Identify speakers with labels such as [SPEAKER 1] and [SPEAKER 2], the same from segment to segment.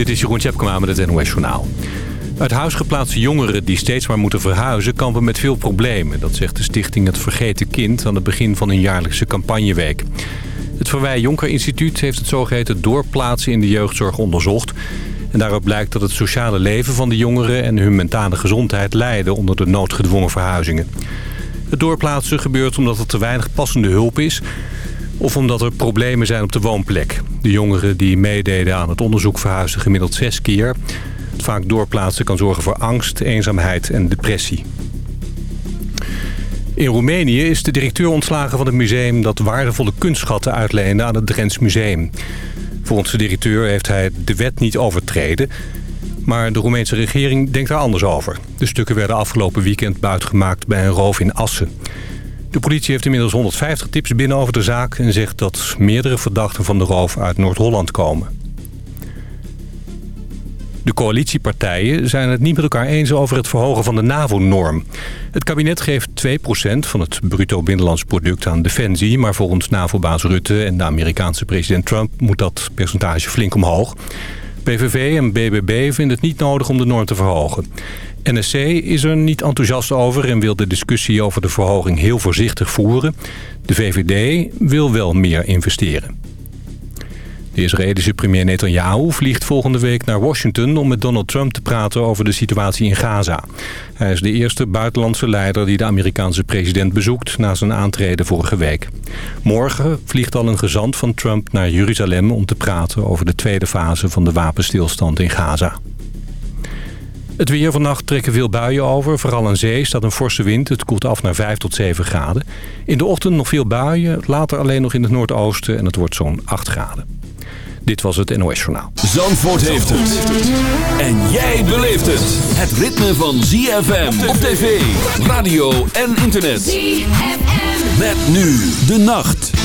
[SPEAKER 1] Dit is Jeroen Tjepkema met het NOS Journaal. Uit huis geplaatste jongeren die steeds maar moeten verhuizen... kampen met veel problemen. Dat zegt de stichting Het Vergeten Kind... aan het begin van een jaarlijkse campagneweek. Het Verwij Jonker Instituut heeft het zogeheten doorplaatsen in de jeugdzorg onderzocht. En daaruit blijkt dat het sociale leven van de jongeren... en hun mentale gezondheid lijden onder de noodgedwongen verhuizingen. Het doorplaatsen gebeurt omdat er te weinig passende hulp is of omdat er problemen zijn op de woonplek. De jongeren die meededen aan het onderzoek verhuisden gemiddeld zes keer. Het vaak doorplaatsen kan zorgen voor angst, eenzaamheid en depressie. In Roemenië is de directeur ontslagen van het museum... dat waardevolle kunstschatten uitleende aan het Drents Museum. Volgens de directeur heeft hij de wet niet overtreden... maar de Roemeense regering denkt daar anders over. De stukken werden afgelopen weekend buitgemaakt bij een roof in Assen. De politie heeft inmiddels 150 tips binnen over de zaak... en zegt dat meerdere verdachten van de roof uit Noord-Holland komen. De coalitiepartijen zijn het niet met elkaar eens over het verhogen van de NAVO-norm. Het kabinet geeft 2% van het bruto binnenlands product aan defensie... maar volgens NAVO-baas Rutte en de Amerikaanse president Trump moet dat percentage flink omhoog. PVV en BBB vinden het niet nodig om de norm te verhogen. NSC is er niet enthousiast over en wil de discussie over de verhoging heel voorzichtig voeren. De VVD wil wel meer investeren. De Israëlische premier Netanyahu vliegt volgende week naar Washington... om met Donald Trump te praten over de situatie in Gaza. Hij is de eerste buitenlandse leider die de Amerikaanse president bezoekt... na zijn aantreden vorige week. Morgen vliegt al een gezant van Trump naar Jeruzalem... om te praten over de tweede fase van de wapenstilstand in Gaza. Het weer vannacht trekken veel buien over. Vooral aan zee staat een forse wind. Het koelt af naar 5 tot 7 graden. In de ochtend nog veel buien. Later alleen nog in het noordoosten. En het wordt zo'n 8 graden. Dit was het NOS Journaal.
[SPEAKER 2] Zandvoort heeft het. En jij beleeft het. Het ritme van ZFM op tv, radio en internet. ZFM. Met nu de nacht.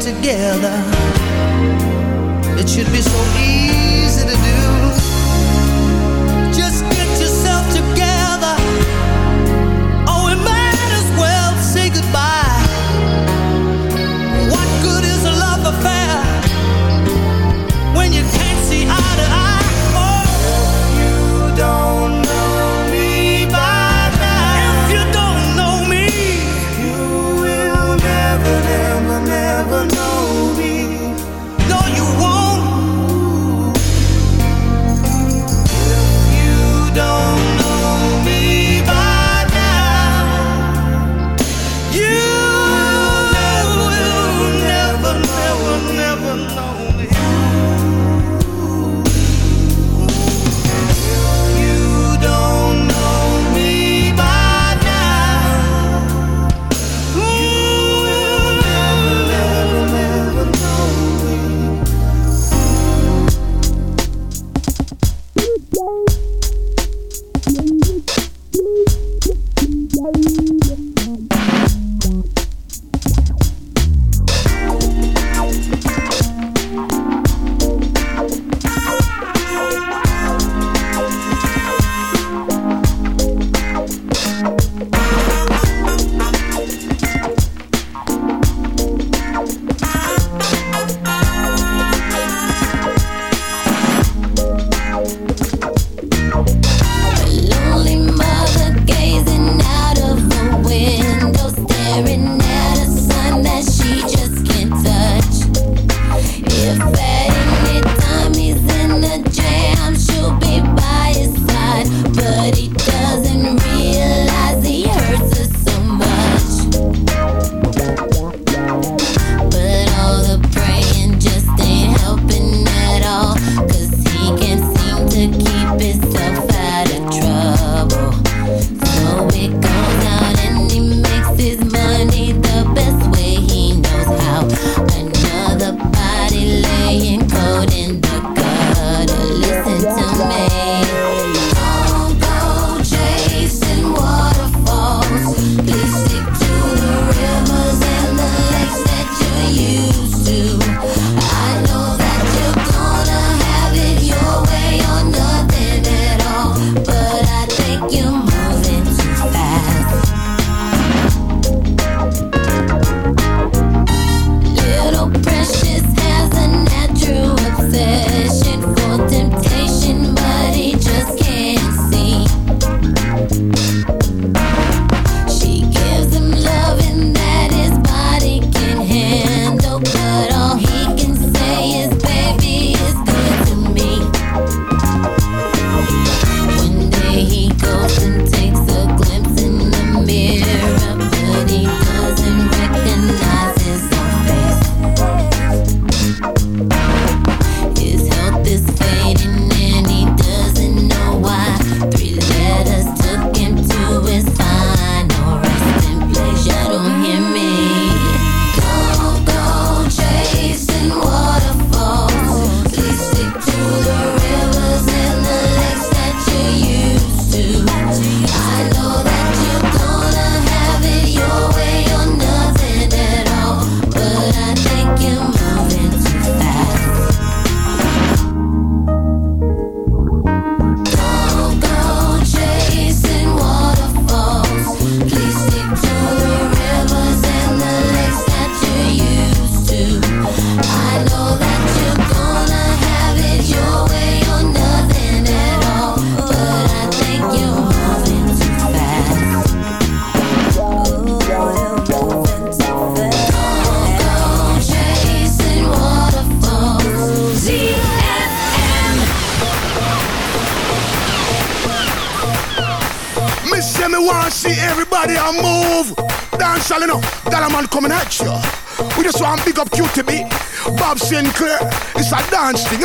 [SPEAKER 3] Together, it should be so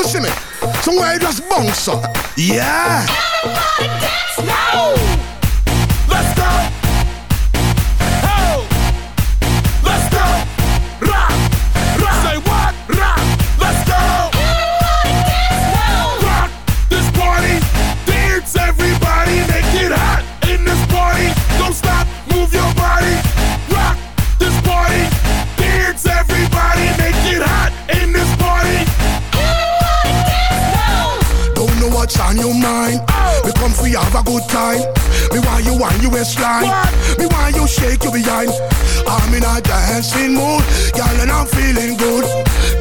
[SPEAKER 3] you see me?
[SPEAKER 4] Somewhere you just bounce up. Yeah.
[SPEAKER 5] Everybody dance
[SPEAKER 4] dancing mood, girl, and I'm feeling good.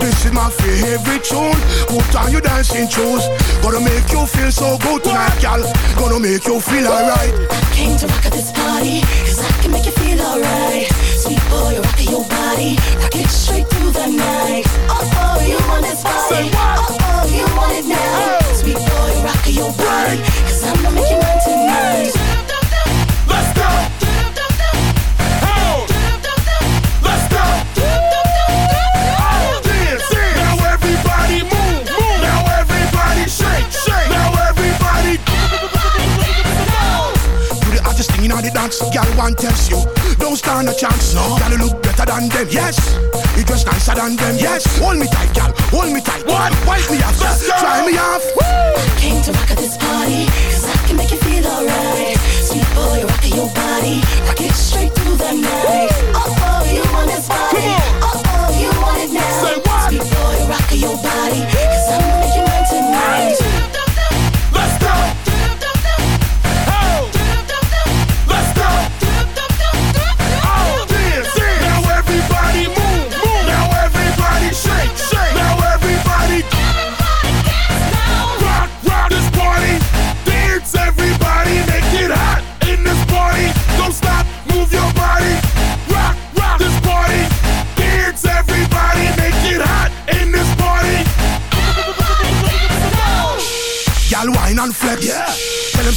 [SPEAKER 4] This is my favorite tune. Put on your dancing shoes. Gonna make you feel so good tonight, girl. Gonna make you feel alright.
[SPEAKER 6] I came to rock at this party, cause I can make you feel alright. Sweet boy, rock your body. Rock it straight through the night. Oh, oh, you want this body. Oh, oh, you want it now. Sweet boy, rock your body. Cause I'm gonna make you mine tonight.
[SPEAKER 5] Let's go.
[SPEAKER 4] The dance, girl want tells you. Don't stand a chance, no. Girl you look better than them, yes. You dress nicer than them, yes. Hold me tight, girl, hold me tight. What? Wipe me off, try me off.
[SPEAKER 6] Woo! I came to rock at this party Cause I can make you feel alright. Sweet boy, rock your body. Rock it straight through the night. Oh, oh, you want this body. Oh, oh, you want it now.
[SPEAKER 5] Say what?
[SPEAKER 6] Sweet boy, rock your body Cause I'm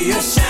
[SPEAKER 3] Ain't nothing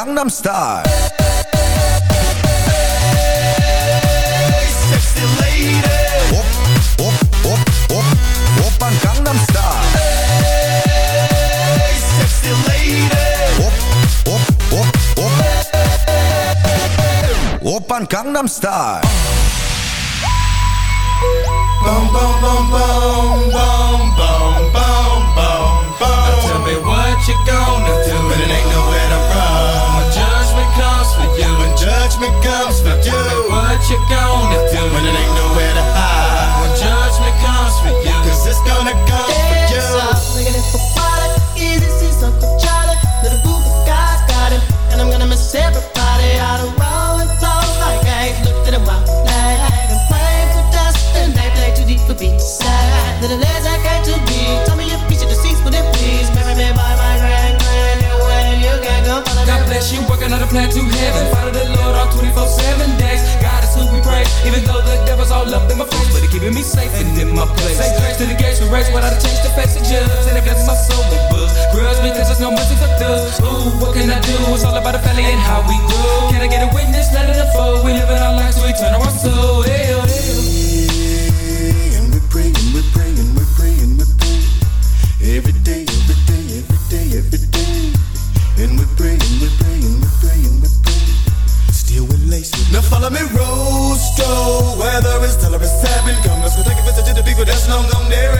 [SPEAKER 7] Gangnam Style. Oppan Gangnam Style. Bum, bum, bum, bum, bum. Judgment comes for you. Tell me what you gonna do when it ain't nowhere to hide. When judgment comes for you, 'cause it's gonna come for you.
[SPEAKER 8] Looking at for water, easy see Uncle Charlie. Little boo guy's got him, and I'm gonna miss everybody. Out of roll and flow like eggs. Looked at a wild flag and playing for dust, and they play too deep for beach. Little follow
[SPEAKER 9] God bless you, working on a plan to heaven. Follow the Lord all 24 7 days. God is who we praise. Even though the devil's all up in my face, but he keeping me safe and in my place. Say grace to the gates we race without a change to face the judge. And it blesses my soul with books. Grudge because there's no mercy for thugs. Ooh, what can I do? It's all about the family and how we grow. Can I get a witness? Let it unfold. We living our lives, so we turn our soul. Hey, oh, oh.
[SPEAKER 7] Follow me, Rosto. Whether it's tell or seven, come let's go take a visit to the people that's long gone there.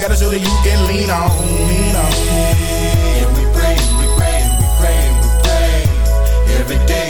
[SPEAKER 7] Got a shoulder you can lean on, lean on.
[SPEAKER 10] And we pray, and we pray, and we pray, and we pray every day.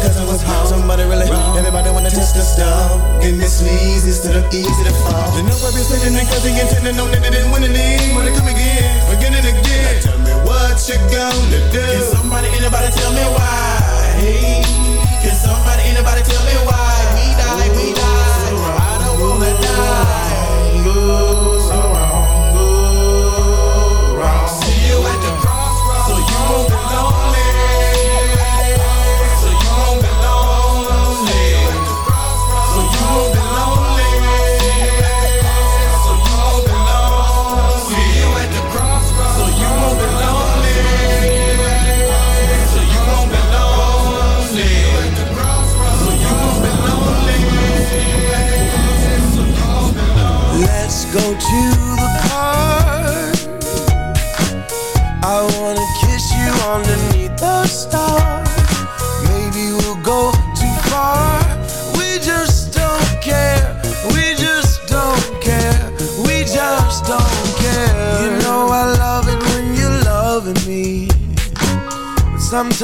[SPEAKER 7] was home. Somebody really, wrong. everybody wanna test the stuff. Give me sneeze instead of easy to fall. You know I've been sitting and cousin intending on No they didn't wanna leave. Wanna come again, again and again. Now tell me what you gonna do. Can somebody, anybody tell me why? Hey, can somebody, anybody tell me why?